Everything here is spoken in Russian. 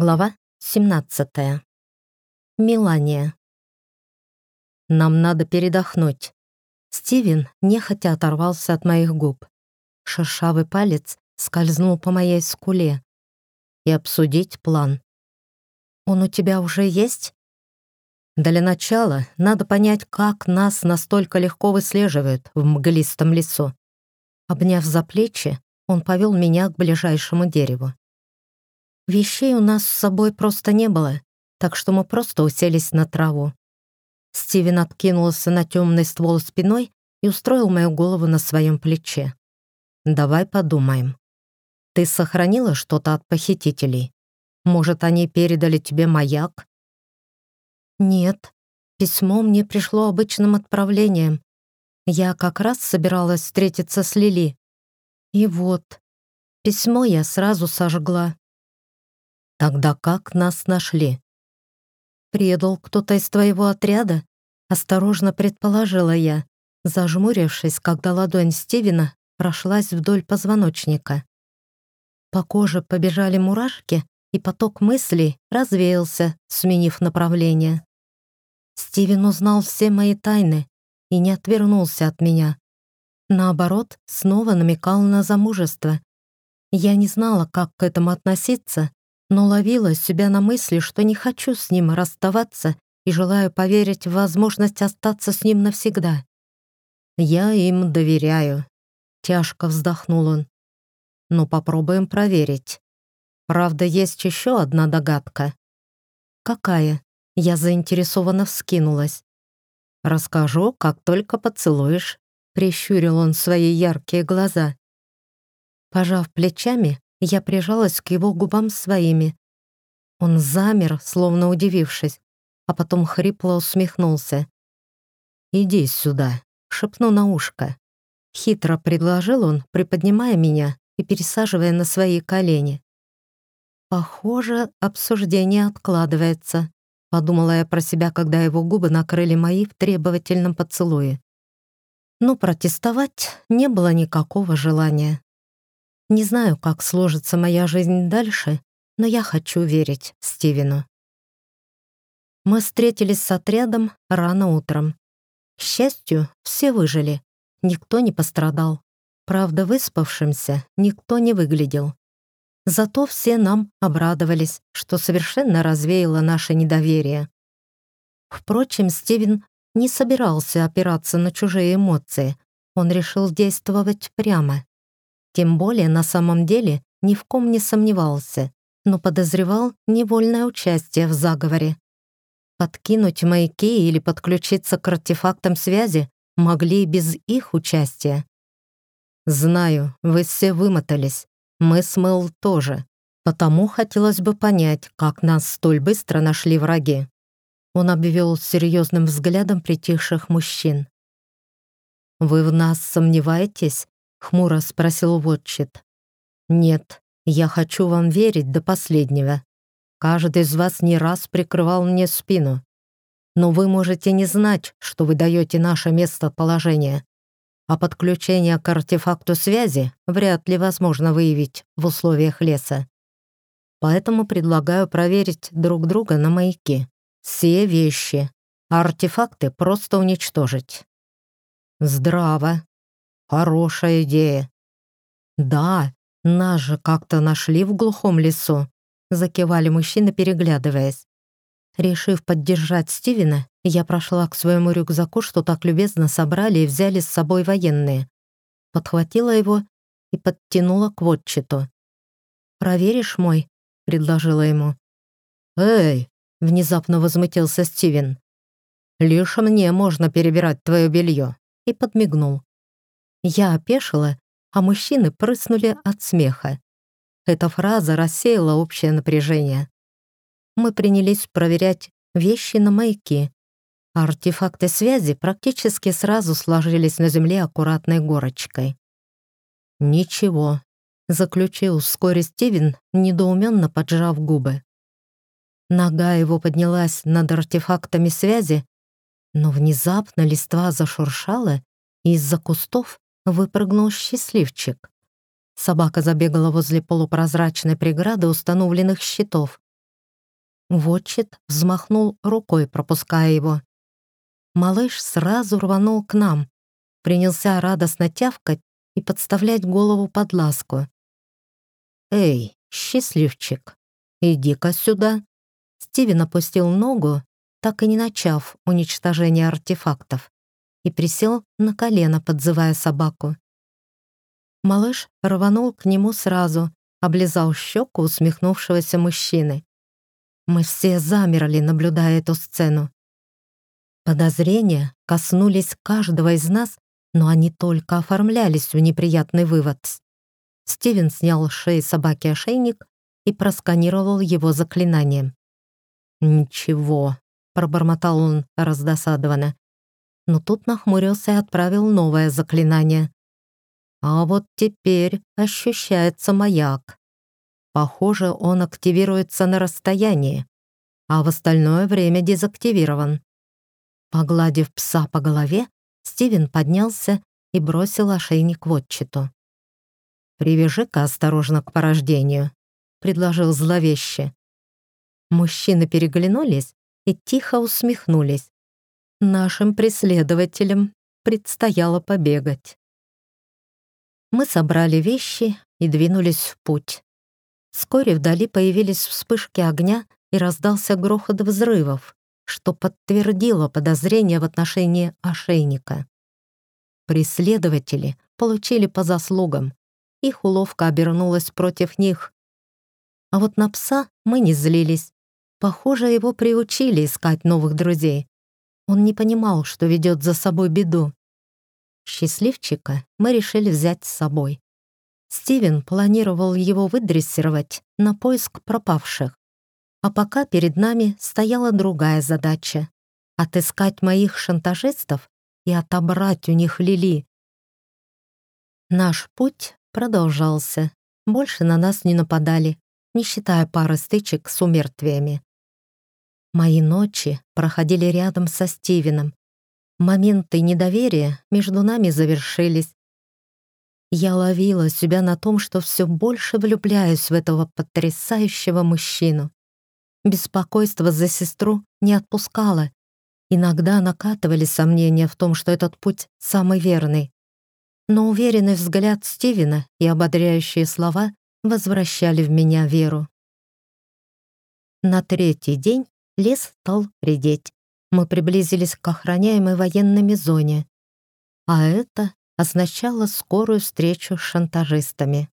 Глава 17. Милания. Нам надо передохнуть. Стивен нехотя оторвался от моих губ. Шершавый палец скользнул по моей скуле. И обсудить план. Он у тебя уже есть? Для начала надо понять, как нас настолько легко выслеживают в мглистом лесу. Обняв за плечи, он повел меня к ближайшему дереву. Вещей у нас с собой просто не было, так что мы просто уселись на траву. Стивен откинулся на темный ствол спиной и устроил мою голову на своем плече. «Давай подумаем. Ты сохранила что-то от похитителей? Может, они передали тебе маяк?» «Нет. Письмо мне пришло обычным отправлением. Я как раз собиралась встретиться с Лили. И вот, письмо я сразу сожгла. Тогда как нас нашли? Предал кто-то из твоего отряда? Осторожно предположила я, зажмурившись, когда ладонь Стивена прошлась вдоль позвоночника. По коже побежали мурашки, и поток мыслей развеялся, сменив направление. Стивен узнал все мои тайны и не отвернулся от меня. Наоборот, снова намекал на замужество. Я не знала, как к этому относиться, но ловила себя на мысли, что не хочу с ним расставаться и желаю поверить в возможность остаться с ним навсегда. «Я им доверяю», — тяжко вздохнул он. «Но попробуем проверить. Правда, есть еще одна догадка». «Какая?» — я заинтересованно вскинулась. «Расскажу, как только поцелуешь», — прищурил он свои яркие глаза. Пожав плечами, я прижалась к его губам своими. Он замер, словно удивившись, а потом хрипло усмехнулся. «Иди сюда», — шепну на ушко. Хитро предложил он, приподнимая меня и пересаживая на свои колени. «Похоже, обсуждение откладывается», — подумала я про себя, когда его губы накрыли мои в требовательном поцелуе. Но протестовать не было никакого желания. Не знаю, как сложится моя жизнь дальше, но я хочу верить Стивену. Мы встретились с отрядом рано утром. К счастью, все выжили. Никто не пострадал. Правда, выспавшимся никто не выглядел. Зато все нам обрадовались, что совершенно развеяло наше недоверие. Впрочем, Стивен не собирался опираться на чужие эмоции. Он решил действовать прямо. Тем более на самом деле ни в ком не сомневался, но подозревал невольное участие в заговоре. Подкинуть маяки или подключиться к артефактам связи могли и без их участия. «Знаю, вы все вымотались. Мы с Мэл тоже. Потому хотелось бы понять, как нас столь быстро нашли враги». Он обвел серьезным взглядом притихших мужчин. «Вы в нас сомневаетесь?» — хмуро спросил Вотчит. «Нет, я хочу вам верить до последнего. Каждый из вас не раз прикрывал мне спину. Но вы можете не знать, что вы даете наше местоположение. А подключение к артефакту связи вряд ли возможно выявить в условиях леса. Поэтому предлагаю проверить друг друга на маяки. Все вещи, а артефакты просто уничтожить». «Здраво», Хорошая идея. Да, нас же как-то нашли в глухом лесу. Закивали мужчины, переглядываясь. Решив поддержать Стивена, я прошла к своему рюкзаку, что так любезно собрали и взяли с собой военные. Подхватила его и подтянула к вотчету. «Проверишь мой?» — предложила ему. «Эй!» — внезапно возмутился Стивен. «Лишь мне можно перебирать твое белье», — и подмигнул. Я опешила, а мужчины прыснули от смеха. Эта фраза рассеяла общее напряжение. Мы принялись проверять вещи на маяки. Артефакты связи практически сразу сложились на земле аккуратной горочкой. «Ничего», — заключил вскоре Стивен, недоуменно поджав губы. Нога его поднялась над артефактами связи, но внезапно листва зашуршала, и из-за кустов выпрыгнул счастливчик. Собака забегала возле полупрозрачной преграды установленных щитов, Вотчет взмахнул рукой, пропуская его. Малыш сразу рванул к нам, принялся радостно тявкать и подставлять голову под ласку. «Эй, счастливчик, иди-ка сюда!» Стивен опустил ногу, так и не начав уничтожение артефактов, и присел на колено, подзывая собаку. Малыш рванул к нему сразу, облизал щеку усмехнувшегося мужчины. Мы все замерли, наблюдая эту сцену. Подозрения коснулись каждого из нас, но они только оформлялись в неприятный вывод. Стивен снял с шеи собаки ошейник и просканировал его заклинанием. «Ничего», — пробормотал он раздосадованно. Но тут нахмурился и отправил новое заклинание. А вот теперь ощущается маяк. Похоже, он активируется на расстоянии, а в остальное время дезактивирован. Погладив пса по голове, Стивен поднялся и бросил ошейник в отчету. «Привяжи-ка осторожно к порождению», — предложил зловеще. Мужчины переглянулись и тихо усмехнулись. Нашим преследователям предстояло побегать. Мы собрали вещи и двинулись в путь. Вскоре вдали появились вспышки огня и раздался грохот взрывов что подтвердило подозрение в отношении ошейника. Преследователи получили по заслугам. Их уловка обернулась против них. А вот на пса мы не злились. Похоже, его приучили искать новых друзей. Он не понимал, что ведет за собой беду. Счастливчика мы решили взять с собой. Стивен планировал его выдрессировать на поиск пропавших. А пока перед нами стояла другая задача — отыскать моих шантажистов и отобрать у них Лили. Наш путь продолжался. Больше на нас не нападали, не считая пары стычек с умертвиями. Мои ночи проходили рядом со Стивеном. Моменты недоверия между нами завершились. Я ловила себя на том, что все больше влюбляюсь в этого потрясающего мужчину. Беспокойство за сестру не отпускало. Иногда накатывали сомнения в том, что этот путь самый верный. Но уверенный взгляд Стивена и ободряющие слова возвращали в меня веру. На третий день лес стал редеть. Мы приблизились к охраняемой военными зоне. А это означало скорую встречу с шантажистами.